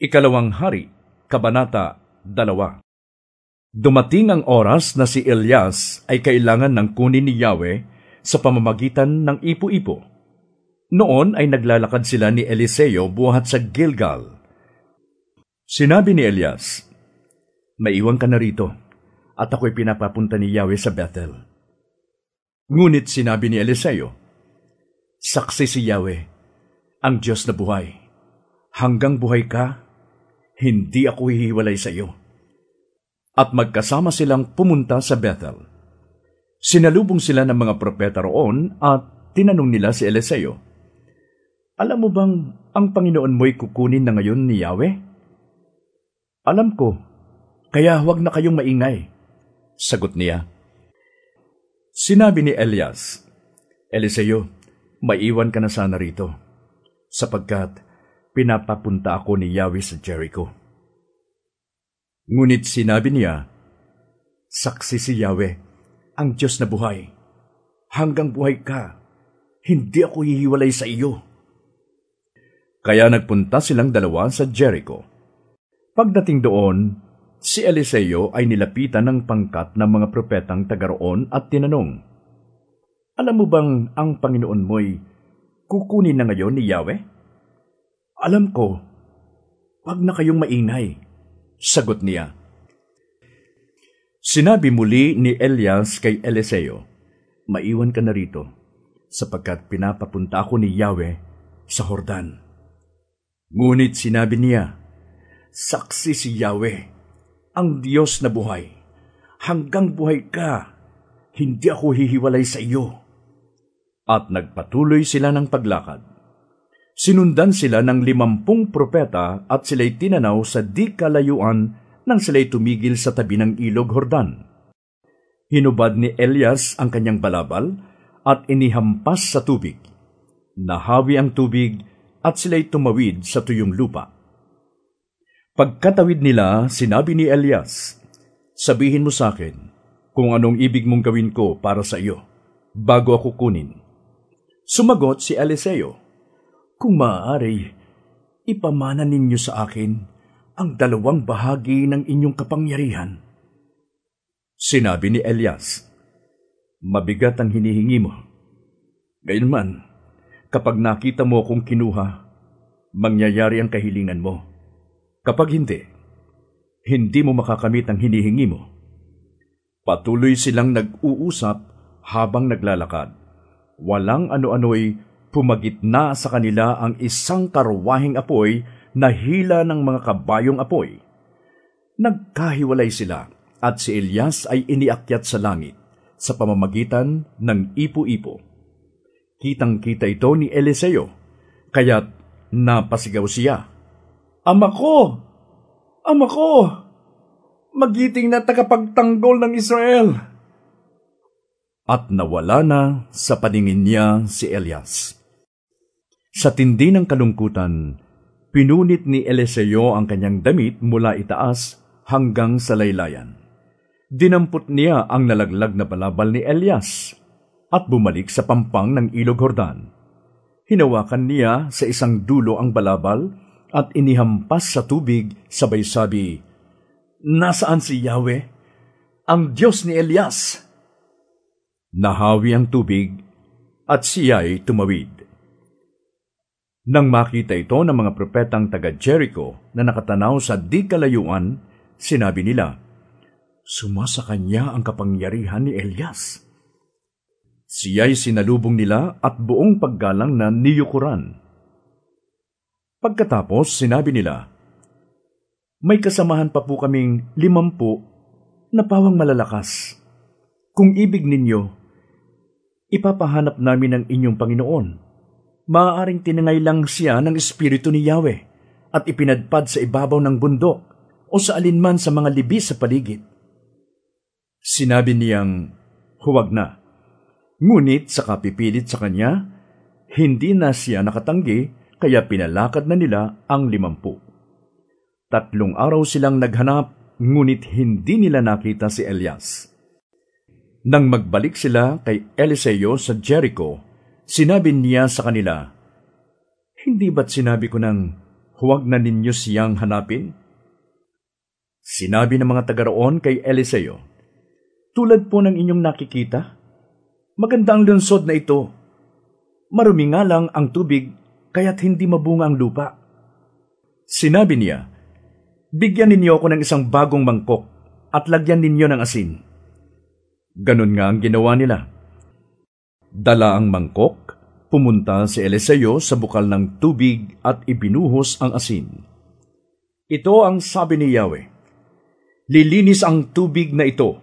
Ikalawang Hari, Kabanata 2 Dumating ang oras na si Elias ay kailangan ng kunin ni Yahweh sa pamamagitan ng ipo-ipo. Noon ay naglalakad sila ni Eliseo buhat sa Gilgal. Sinabi ni Elias, Maiwan ka na rito, at ako'y pinapapunta ni Yahweh sa Bethel. Ngunit sinabi ni Eliseo, Saksi si Yahweh, ang Diyos na buhay. Hanggang buhay ka, hindi ako hihiwalay sa iyo. At magkasama silang pumunta sa Bethel. Sinalubong sila ng mga propeta roon at tinanong nila si Eliseo, Alam mo bang ang Panginoon mo'y kukunin na ngayon ni Yahweh? Alam ko, kaya huwag na kayong maingay. Sagot niya. Sinabi ni Elias, Eliseo, maiwan ka na sana rito, sapagkat pinapapunta ako ni Yahweh sa Jericho. Ngunit sinabi niya, Saksi si Yahweh, ang Diyos na buhay. Hanggang buhay ka, hindi ako hihiwalay sa iyo. Kaya nagpunta silang dalawa sa Jericho. Pagdating doon, si Eliseo ay nilapitan ng pangkat ng mga propetang taga roon at tinanong, alam mo bang ang Panginoon mo'y kukunin na ngayon ni Yahweh? Alam ko. Huwag na kayong maingay. Sagot niya. Sinabi muli ni Elias kay Eliseo, Maiwan ka na rito, sapagkat pinapapunta ako ni Yahweh sa Hordan. Ngunit sinabi niya, Saksi si Yahweh, ang Diyos na buhay. Hanggang buhay ka, hindi ako hihiwalay sa iyo at nagpatuloy sila ng paglakad. Sinundan sila ng limampung propeta at sila'y tinanaw sa di kalayuan nang sila'y tumigil sa tabi ng ilog Hordan. Hinubad ni Elias ang kanyang balabal at inihampas sa tubig. Nahawi ang tubig at sila'y tumawid sa tuyong lupa. Pagkatawid nila, sinabi ni Elias, Sabihin mo sa akin kung anong ibig mong gawin ko para sa iyo, bago ako kunin. Sumagot si Eliseo, Kung maaari, ipamana ninyo sa akin ang dalawang bahagi ng inyong kapangyarihan. Sinabi ni Elias, Mabigat ang hinihingi mo. Gayunman, kapag nakita mo akong kinuha, mangyayari ang kahilingan mo. Kapag hindi, hindi mo makakamit ang hinihingi mo. Patuloy silang nag-uusap habang naglalakad walang ano-ano'y pumagitna sa kanila ang isang karwahing apoy na hila ng mga kabayong apoy. Nagkahiwalay sila at si Elias ay iniakyat sa langit sa pamamagitan ng ipo-ipo. Kitang-kita ito ni Eliseo, kaya't napasigaw siya. Ama ko! Ama ko! Magiting na tagapagtanggol ng Israel! at nawala na sa paningin niya si Elias. Sa tindi ng kalungkutan, pinunit ni Eliseo ang kanyang damit mula itaas hanggang sa laylayan. Dinampot niya ang nalaglag na balabal ni Elias at bumalik sa pampang ng ilog Hordan. Hinawakan niya sa isang dulo ang balabal at inihampas sa tubig sabay sabi, Nasaan si Yahweh? Ang Diyos ni Elias! Nahawi ang tubig at siya'y tumawid. Nang makita ito ng mga propetang taga Jericho na nakatanaw sa di kalayuan, sinabi nila, Sumasa kanya ang kapangyarihan ni Elias. Siya'y sinalubong nila at buong paggalang na niyukuran. Pagkatapos, sinabi nila, May kasamahan pa po kaming limampu na pawang malalakas. Kung ibig ninyo, ipapahanap namin ang inyong Panginoon. Maaaring tinangay lang siya ng Espiritu ni Yahweh at ipinadpad sa ibabaw ng bundok o sa alinman sa mga libi sa paligid. Sinabi niyang, huwag na. Ngunit sa kapipilit sa kanya, hindi na siya nakatanggi kaya pinalakad na nila ang limampu. Tatlong araw silang naghanap, ngunit hindi nila nakita si Elias. Nang magbalik sila kay Eliseo sa Jericho, sinabi niya sa kanila, Hindi ba't sinabi ko nang huwag na ninyo siyang hanapin? Sinabi ng mga taga roon kay Eliseo, Tulad po ng inyong nakikita, maganda ang lunsod na ito. Marumi nga lang ang tubig, kaya't hindi mabunga ang lupa. Sinabi niya, Bigyan ninyo ako ng isang bagong mangkok at lagyan ninyo ng asin. Ganon nga ang ginawa nila. Dala ang mangkok, pumunta si Eliseo sa bukal ng tubig at ibinuhos ang asin. Ito ang sabi ni Yahweh, Lilinis ang tubig na ito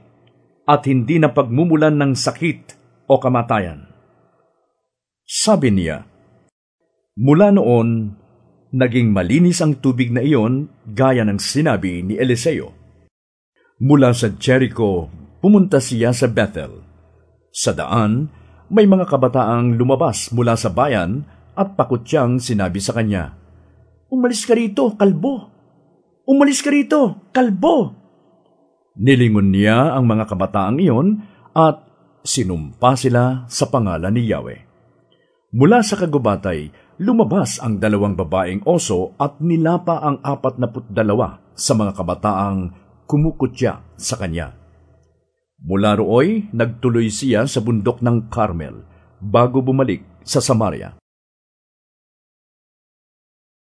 at hindi na pagmumulan ng sakit o kamatayan. Sabi niya, Mula noon, naging malinis ang tubig na iyon gaya ng sinabi ni Eliseo. Mula sa Jericho, pumunta siya sa Bethel. Sa daan, may mga kabataang lumabas mula sa bayan at pakutyang sinabi sa kanya, Umalis ka rito, kalbo! Umalis ka rito, kalbo! Nilingon niya ang mga kabataang iyon at sinumpa sila sa pangalan ni Yahweh. Mula sa kagubatay, lumabas ang dalawang babaeng oso at nilapa ang apat na dalawa sa mga kabataang kumukutya sa kanya. Mula rooy, nagtuloy siya sa bundok ng Carmel bago bumalik sa Samaria.